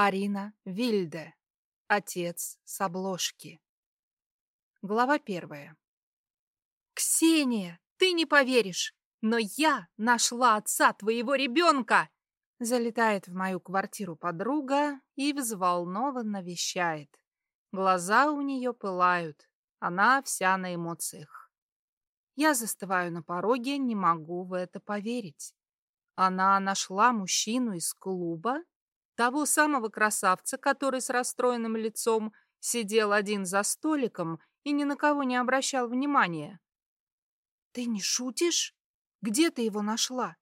Арина Вильде. Отец с обложки. Глава первая. «Ксения, ты не поверишь, но я нашла отца твоего ребенка!» Залетает в мою квартиру подруга и взволнованно вещает. Глаза у нее пылают, она вся на эмоциях. Я застываю на пороге, не могу в это поверить. Она нашла мужчину из клуба того самого красавца, который с расстроенным лицом сидел один за столиком и ни на кого не обращал внимания. «Ты не шутишь? Где ты его нашла?»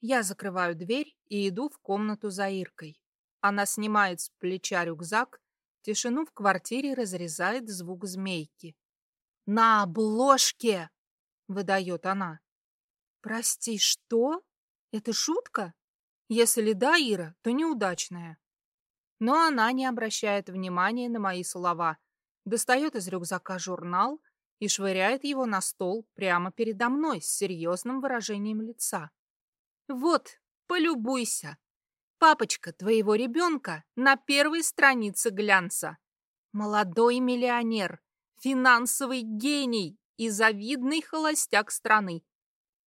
Я закрываю дверь и иду в комнату за Иркой. Она снимает с плеча рюкзак, тишину в квартире разрезает звук змейки. «На обложке!» — выдает она. «Прости, что? Это шутка?» Если да, Ира, то неудачная. Но она не обращает внимания на мои слова, достает из рюкзака журнал и швыряет его на стол прямо передо мной с серьезным выражением лица. «Вот, полюбуйся. Папочка твоего ребенка на первой странице глянца. Молодой миллионер, финансовый гений и завидный холостяк страны.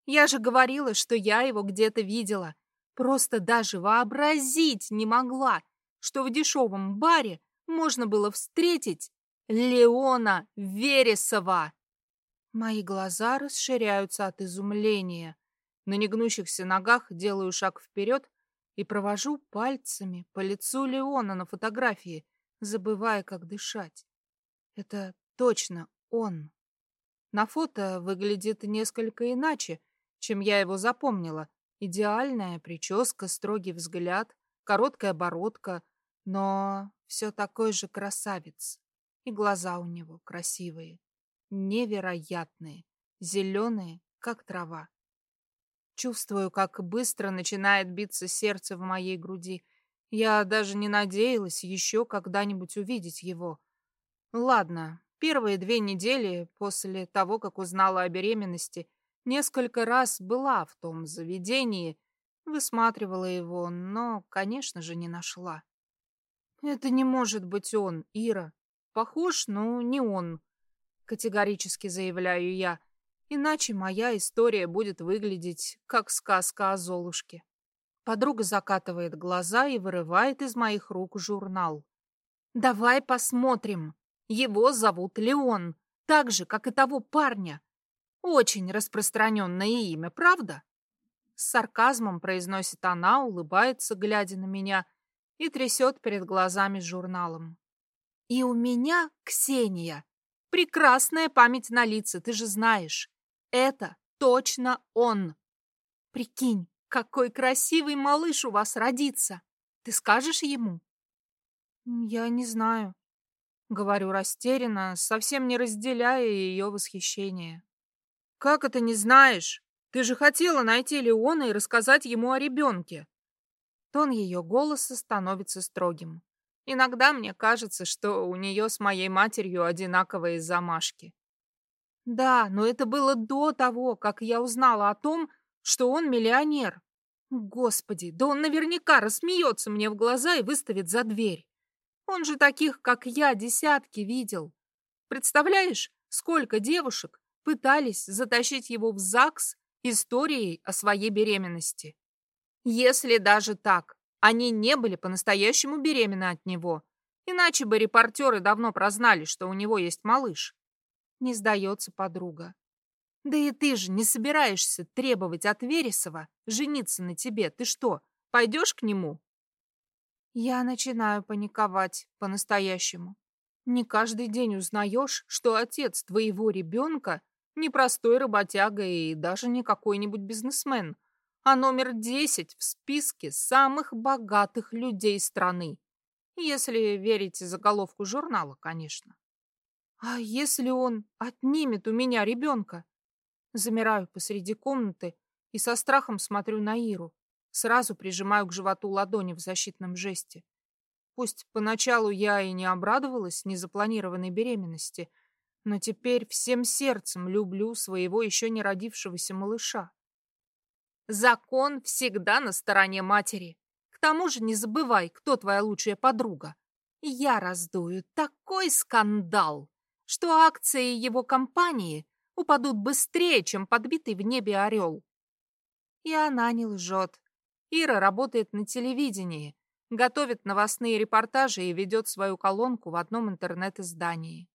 Я же говорила, что я его где-то видела. Просто даже вообразить не могла, что в дешевом баре можно было встретить Леона Вересова. Мои глаза расширяются от изумления. На негнущихся ногах делаю шаг вперед и провожу пальцами по лицу Леона на фотографии, забывая, как дышать. Это точно он. На фото выглядит несколько иначе, чем я его запомнила, Идеальная прическа, строгий взгляд, короткая бородка, но все такой же красавец. И глаза у него красивые, невероятные, зеленые, как трава. Чувствую, как быстро начинает биться сердце в моей груди. Я даже не надеялась еще когда-нибудь увидеть его. Ладно, первые две недели после того, как узнала о беременности, Несколько раз была в том заведении, высматривала его, но, конечно же, не нашла. «Это не может быть он, Ира. Похож, но не он», — категорически заявляю я. «Иначе моя история будет выглядеть, как сказка о Золушке». Подруга закатывает глаза и вырывает из моих рук журнал. «Давай посмотрим. Его зовут Леон, так же, как и того парня. Очень распространенное имя, правда? С сарказмом произносит она, улыбается, глядя на меня, и трясет перед глазами журналом. И у меня Ксения. Прекрасная память на лица, ты же знаешь. Это точно он. Прикинь, какой красивый малыш у вас родится. Ты скажешь ему? Я не знаю. Говорю растерянно, совсем не разделяя ее восхищение. «Как это не знаешь? Ты же хотела найти Леона и рассказать ему о ребенке!» Тон ее голоса становится строгим. Иногда мне кажется, что у нее с моей матерью одинаковые замашки. Да, но это было до того, как я узнала о том, что он миллионер. Господи, да он наверняка рассмеется мне в глаза и выставит за дверь. Он же таких, как я, десятки видел. Представляешь, сколько девушек пытались затащить его в ЗАГС историей о своей беременности. Если даже так, они не были по-настоящему беременны от него, иначе бы репортеры давно прознали, что у него есть малыш. Не сдается подруга. Да и ты же не собираешься требовать от Вересова жениться на тебе. Ты что, пойдешь к нему? Я начинаю паниковать по-настоящему. Не каждый день узнаешь, что отец твоего ребенка не простой работяга и даже не какой-нибудь бизнесмен, а номер 10 в списке самых богатых людей страны. Если верить заголовку журнала, конечно. А если он отнимет у меня ребенка? Замираю посреди комнаты и со страхом смотрю на Иру. Сразу прижимаю к животу ладони в защитном жесте. Пусть поначалу я и не обрадовалась незапланированной беременности, но теперь всем сердцем люблю своего еще не родившегося малыша. Закон всегда на стороне матери. К тому же не забывай, кто твоя лучшая подруга. Я раздую такой скандал, что акции его компании упадут быстрее, чем подбитый в небе орел. И она не лжет. Ира работает на телевидении, готовит новостные репортажи и ведет свою колонку в одном интернет-издании.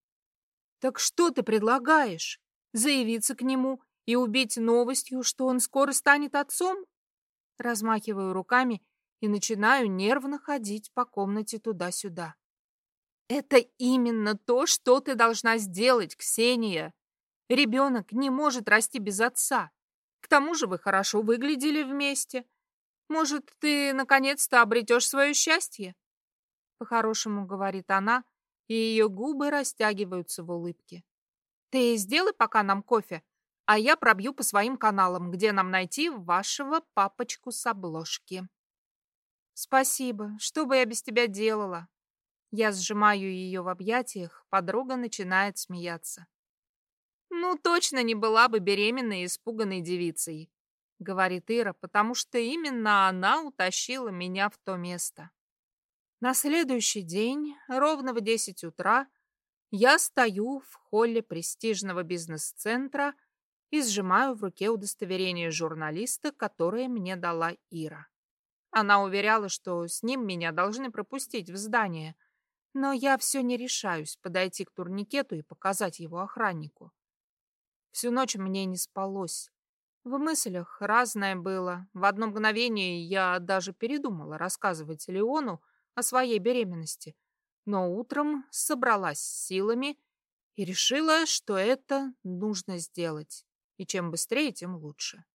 Так что ты предлагаешь? Заявиться к нему и убить новостью, что он скоро станет отцом? Размахиваю руками и начинаю нервно ходить по комнате туда-сюда. Это именно то, что ты должна сделать, Ксения. Ребенок не может расти без отца. К тому же вы хорошо выглядели вместе. Может, ты наконец-то обретешь свое счастье? По-хорошему, говорит она, и ее губы растягиваются в улыбке. Ты сделай пока нам кофе, а я пробью по своим каналам, где нам найти вашего папочку с обложки. Спасибо. Что бы я без тебя делала? Я сжимаю ее в объятиях, подруга начинает смеяться. Ну, точно не была бы беременной и испуганной девицей, говорит Ира, потому что именно она утащила меня в то место. На следующий день, ровно в 10 утра, я стою в холле престижного бизнес-центра и сжимаю в руке удостоверение журналиста, которое мне дала Ира. Она уверяла, что с ним меня должны пропустить в здание, но я все не решаюсь подойти к турникету и показать его охраннику. Всю ночь мне не спалось. В мыслях разное было. В одно мгновение я даже передумала рассказывать Леону о своей беременности, но утром собралась с силами и решила, что это нужно сделать, и чем быстрее, тем лучше.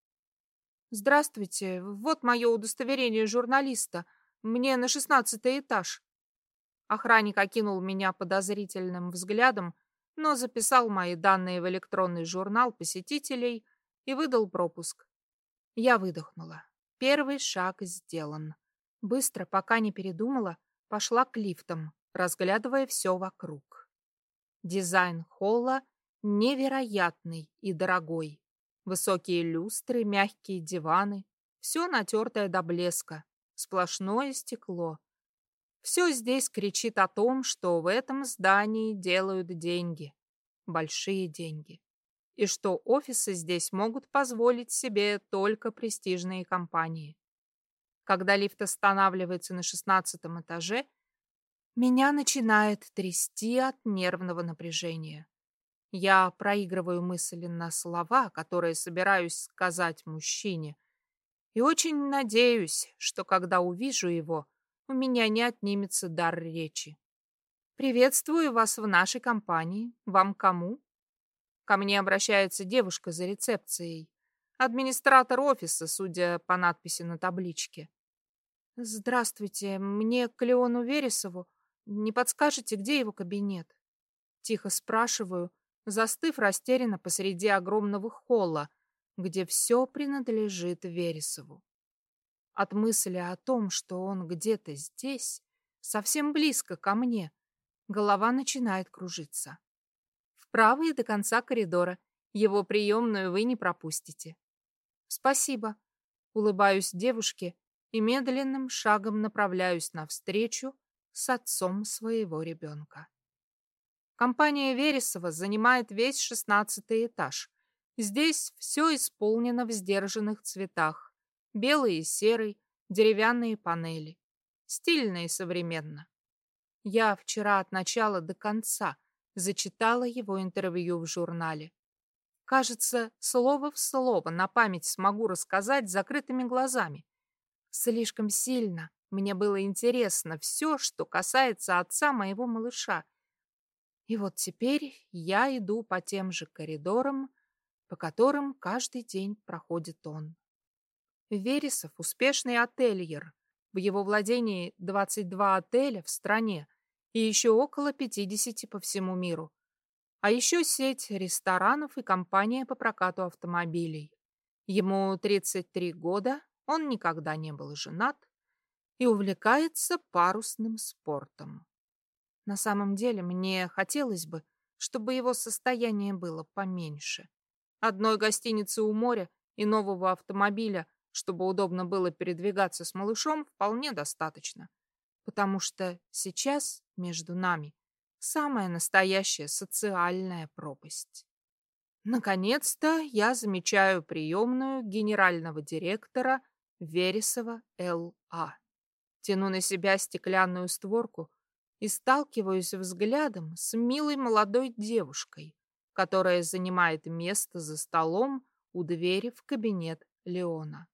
«Здравствуйте, вот мое удостоверение журналиста. Мне на шестнадцатый этаж». Охранник окинул меня подозрительным взглядом, но записал мои данные в электронный журнал посетителей и выдал пропуск. Я выдохнула. Первый шаг сделан. Быстро, пока не передумала, пошла к лифтам, разглядывая все вокруг. Дизайн холла невероятный и дорогой. Высокие люстры, мягкие диваны, все натертое до блеска, сплошное стекло. Все здесь кричит о том, что в этом здании делают деньги, большие деньги, и что офисы здесь могут позволить себе только престижные компании. Когда лифт останавливается на шестнадцатом этаже, меня начинает трясти от нервного напряжения. Я проигрываю мысленно слова, которые собираюсь сказать мужчине, и очень надеюсь, что когда увижу его, у меня не отнимется дар речи. «Приветствую вас в нашей компании. Вам кому?» Ко мне обращается девушка за рецепцией. Администратор офиса, судя по надписи на табличке. «Здравствуйте, мне к Леону Вересову. Не подскажете, где его кабинет?» Тихо спрашиваю, застыв растерянно посреди огромного холла, где все принадлежит Вересову. От мысли о том, что он где-то здесь, совсем близко ко мне, голова начинает кружиться. Вправо и до конца коридора. Его приемную вы не пропустите. Спасибо. Улыбаюсь девушке и медленным шагом направляюсь навстречу с отцом своего ребенка. Компания Вересова занимает весь шестнадцатый этаж. Здесь все исполнено в сдержанных цветах. Белый и серый, деревянные панели. Стильно и современно. Я вчера от начала до конца зачитала его интервью в журнале. Кажется, слово в слово на память смогу рассказать закрытыми глазами. Слишком сильно мне было интересно все, что касается отца моего малыша. И вот теперь я иду по тем же коридорам, по которым каждый день проходит он. Вересов – успешный ательер. В его владении 22 отеля в стране и еще около 50 по всему миру. А еще сеть ресторанов и компания по прокату автомобилей. Ему 33 года, он никогда не был женат и увлекается парусным спортом. На самом деле мне хотелось бы, чтобы его состояние было поменьше. Одной гостиницы у моря и нового автомобиля чтобы удобно было передвигаться с малышом, вполне достаточно. Потому что сейчас между нами самая настоящая социальная пропасть. Наконец-то я замечаю приемную генерального директора Вересова Л.А. Тяну на себя стеклянную створку и сталкиваюсь взглядом с милой молодой девушкой, которая занимает место за столом у двери в кабинет Леона.